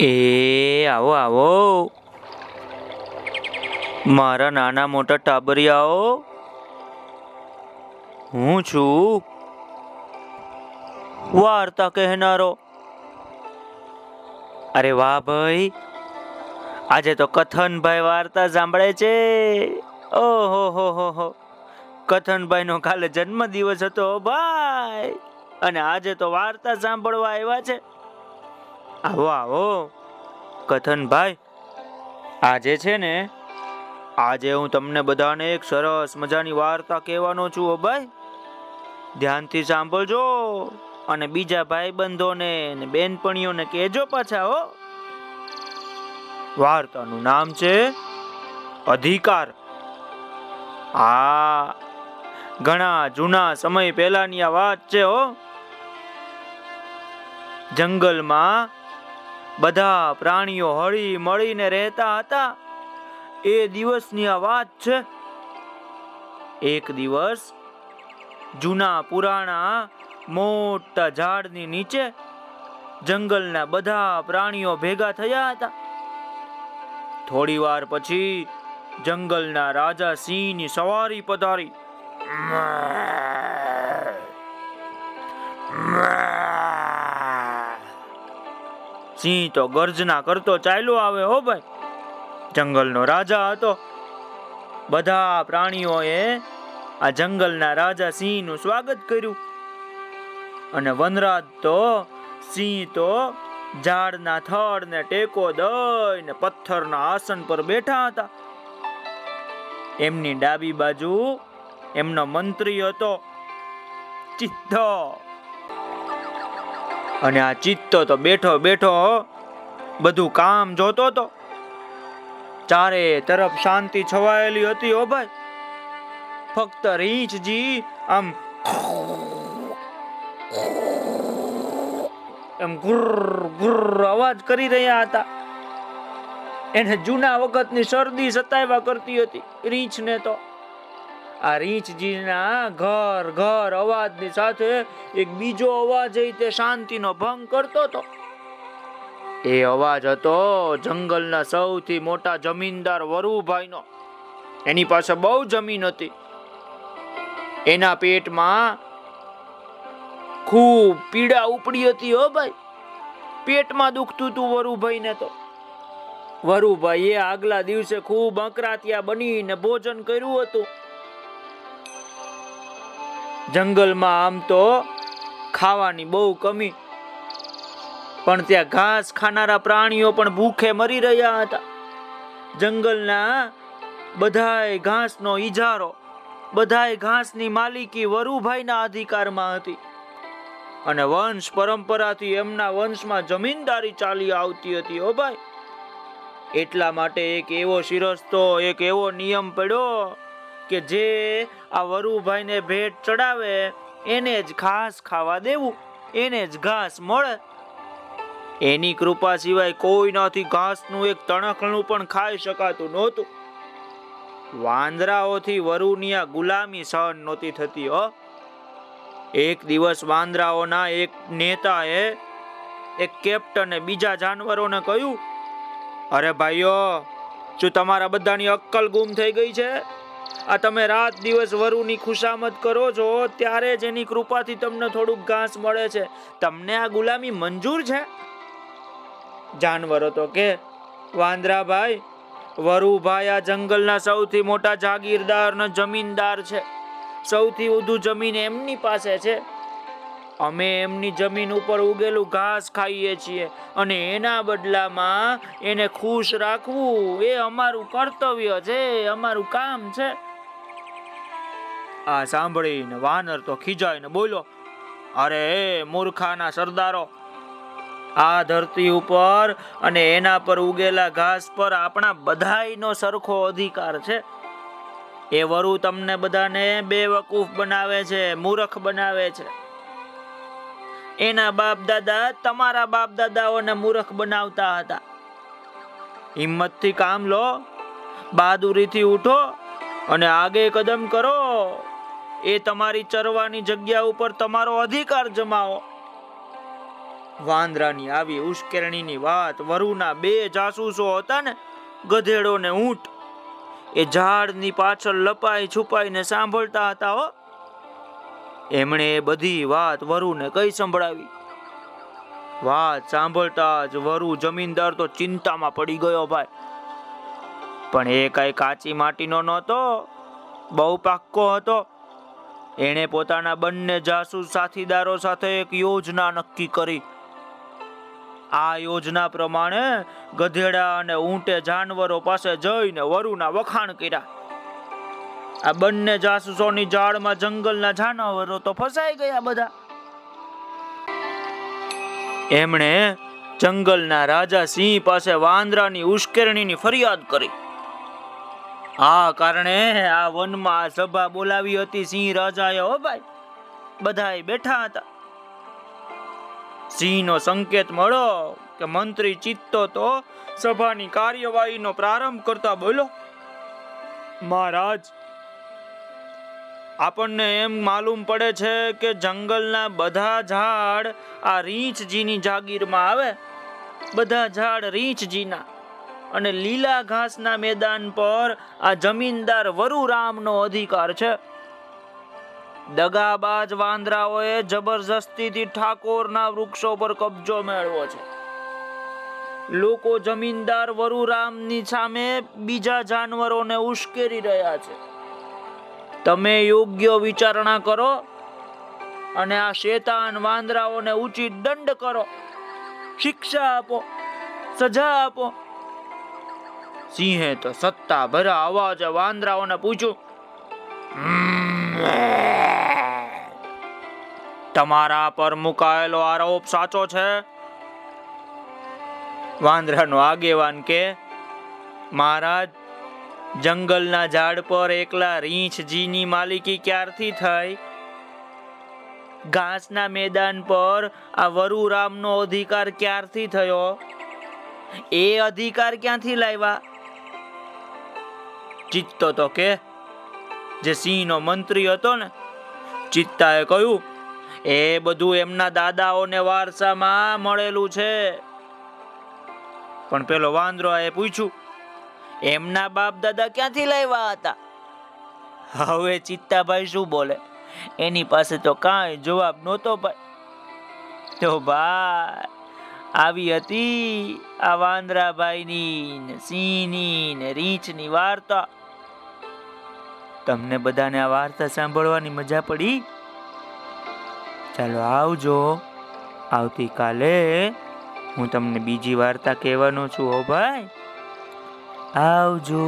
એ, આવો આવો. મારા નાના મોટા ટાબરિયાઓ, હું છું. વાર્તા કહેનારો. અરે વાહ ભાઈ, આજે તો કથનભાઈ વાર્તા સાંભળે છે. ઓહો, હો હો હો. કથનભાઈ નો કાલે જન્મદિવસ હતો ભાઈ. અને આજે તો વાર્તા સાંભળવા આવ્યા છે. આવો આવો. કથનભાઈ, આજે છે ને, આજે હું તમને બધાને એક સરસ મજાની વાર્તા કહેવાનો છું હો ભાઈ. ધ્યાનથી સાંભળજો અને બીજા ભાઈ બંધોને ને બેનપણીઓને કહેજો પાછા, હો. વાર્તાનું નામ છે અધિકાર. આ ઘણા જૂના સમય પહેલાની આ વાત છે, હો. જંગલમાં બધા પ્રાણીઓ હળી મળીને રહેતા હતા. એ દિવસની આ વાત છે. એક દિવસ જૂના પુરાણા મોટા ઝાડની નીચે જંગલના બધા પ્રાણીઓ ભેગા થયા હતા. થોડી વાર પછી જંગલના રાજા સિંહની સવારી પધારી. સિંહ તો ગર્જના કરતો ચાલ્યો આવે હો ભાઈ. જંગલનો રાજા હતો. બધા પ્રાણીઓએ આ જંગલના રાજા સિંહનું સ્વાગત કર્યું. અને વનરાજ તો, સિંહ તો ઝાડના થડને ટેકો દઈને પથ્થરના આસન પર બેઠા હતા. એમની ડાબી બાજુ એમનો મંત્રી હતો. ચિત્તો. અને આ ચિત્તો તો બેઠો બેઠો બધું કામ જોતો હતો ચારે તરફ શાંતિ છવાયેલી હતી ઓ ભાઈ. ફક્ત રીંછજી આમ એમ ગુર ગુર અવાજ કરી રહ્યા હતા. એને જૂના વખતની શરદી સતાવ્યા કરતી હતી, રીંછને તો. આ રીંછજીના ઘર ઘર અવાજની સાથે એક બીજો અવાજ એ તે શાંતિનો ભંગ કરતો હતો. એ અવાજ હતો જંગલના સૌથી મોટા જમીનદાર વરુભાઈનો. એની પાસે બહુ જમીન હતી. એના પેટમાં ખૂબ પીડા ઉપડી હતી હો ભાઈ. પેટમાં દુખતું હતું વરુભાઈને તો. વરુભાઈએ આગલા દિવસે ખૂબ અંકરાતિયા બનીને ભોજન કર્યું હતું. જંગલમાં આમ તો ખાવાની બહુ કમી. પણ ત્યાં ઘાસ ખાનારા પ્રાણીઓ પણ ભૂખે મરી રહ્યા હતા. જંગલના બધાએ ઘાસનો ઈજારો, બધાએ ઘાસની માલિકી વરુભાઈના અધિકારમાં હતી. અને વંશ પરંપરાથી એમના વંશમાં જમીનદારી ચાલી આવતી હતી ઓ ભાઈ. એટલા માટે એક એવો શિરસ્તો, એક એવો નિયમ પડ્યો કે જે આ વરુભાઈને ભેટ ચડાવે, એને જ ઘાસ ખાવા દેવું, એને જ ઘાસ મળે. એની કૃપા સિવાય કોઈનાથી ઘાસનું એક તણખણું પણ ખાઈ શકાતું નહોતું. વાંદરાઓથી વરુની આ ગુલામી સહન નહોતી થતી, હો. એક દિવસ વાંદરાઓના એક નેતાએ એક કેપ્ટને બીજા જાનવરોને કહ્યું, અરે ભાઈઓ, શું તમારા બધાની અક્કલ ગુમ થઈ ગઈ છે? આ તમે રાત દિવસ વરુની ખુશામત કરો છો, ત્યારે જ એની કૃપાથી તમને થોડુંક ઘાસ મળે છે. તમને આ ગુલામી મંજૂર છે? જાનવરો તો કે, વાંદરાભાઈ, વરુભાઈ આ જંગલના સૌથી મોટા જાગીરદાર ને જમીનદાર છે. સૌથી વધુ જમીન એમની પાસે છે. અમે એમની જમીન ઉપર ઉગેલું ઘાસ ખાઈએ છીએ અને એના બદલામાં એને ખુશ રાખવું એ અમારું કર્તવ્ય છે અમારું કામ છે. આ સાંભળીને વાનર તો ખીજાઈને બોલ્યો, અરે મૂર્ખાના સરદારો, આ ધરતી ઉપર અને એના પર ઉગેલા ઘાસ પર આપણા બધાયનો સરખો અધિકાર છે. એ વરુ તમને બધાને બેવકૂફ બનાવે છે, મૂર્ખ બનાવે છે. એના બાપ દાદા તમારા બાપ દાદાઓને મૂર્ખ બનાવતા હતા. હિંમતથી કામ લો, બહાદુરીથી ઉઠો અને આગે કદમ કરો. એ તમારી ચરવાની જગ્યા ઉપર તમારો અધિકાર જમાવો. વાંદરાની આવી ઉશ્કેરણીની વાત વરુના બે જાસૂસો હતા ને ગધેડો ને ઊંટ. એ ઝાડની પાછળ લપાઈ છુપાઈને સાંભળતા હતા હો. એમણે એ બધી વાત વરુને કઈ સંભળાવી? વાત સાંભળતા જ વરુ જમીનદાર તો ચિંતામાં પડી ગયો ભાઈ. પણ એ કઈ કાચી માટીનો નહોતો, બહુ પાક્કો હતો. એણે પોતાના બંને જાસૂસ સાથીદારો સાથે એક યોજના નક્કી કરી. આ યોજના પ્રમાણે ગધેડા અને ઊંટે જાનવરો પાસે જઈને વરુના વખાણ કર્યા. આ બંને જાસૂસોની જાળમાં જંગલના જાનવરો તો ફસાઈ ગયા બધા. એમણે જંગલના રાજા સિંહ પાસે વાંદરાની ઉશ્કેરણીની ફરિયાદ કરી. આ કારણે આ વનમાં સભા બોલાવી હતી સિંહ રાજાએ, હો ભાઈ બધા બેઠા હતા. સિંહનો સંકેત મળ્યો કે મંત્રી ચિત્તો તો સભાની કાર્યવાહીનો પ્રારંભ કરતા બોલો મહારાજ આપણને એમ માલુમ પડે છે કે જંગલના બધા ઝાડ આ રીંછજીની જાગીરમાં આવે. બધા ઝાડ રીંછજીના. અને લીલા ઘાસના મેદાન પર આ જમીનદાર વરુરામનો અધિકાર છે. દગાબાજ વાંદરાઓએ જબરજસ્તીથી ઠાકોરના વૃક્ષો પર કબજો મેળવ્યો છે. લોકો જમીનદાર વરુરામની સામે બીજા જાનવરોને ઉશ્કેરી રહ્યા છે. તમે યોગ્ય વિચારણા કરો અને આ શેતાન વાંદરાઓને ઉચિત દંડ કરો. શિક્ષા આપો, સજા આપો. સિંહે તો સત્તા ભરા અવાજે વાંદરાઓને પૂછ્યું, તમારા પર મુકાયેલો આરોપ સાચો છે? વાંદરાનો આગેવાન કે, મહારાજ જંગલના ઝાડ પર એકલા રીંછજીની માલિકી ક્યારથી થઈ? ઘાસના મેદાન પર આ વરુરામનો અધિકાર ક્યારથી થયો? એ અધિકાર ક્યાંથી લાવ્યા? ચિત્તો તો કે, જે સિંહનો મંત્રી હતો ને, ચિત્તાએ કહ્યું, એ બધું એમના દાદાઓને વારસામાં મળેલું છે. પણ પેલો વાંદરો એ પૂછ્યું એમના બાપ દાદા ક્યાંથી લાવ્યા હતા? હવે ચિત્તાભાઈ શું બોલે? એની પાસે તો કાંઈ જવાબ નહોતો ભાઈ તો ભાઈ, આવી હતી આ વાંદરાભાઈની સિંહની ને રીંછની વાર્તા. તમને બધાને આ વાર્તા સાંભળવાની મજા પડી? ચાલો આવજો. આવતીકાલે હું તમને બીજી વાર્તા કહેવાનો છું, હો ભાઈ. આવજો.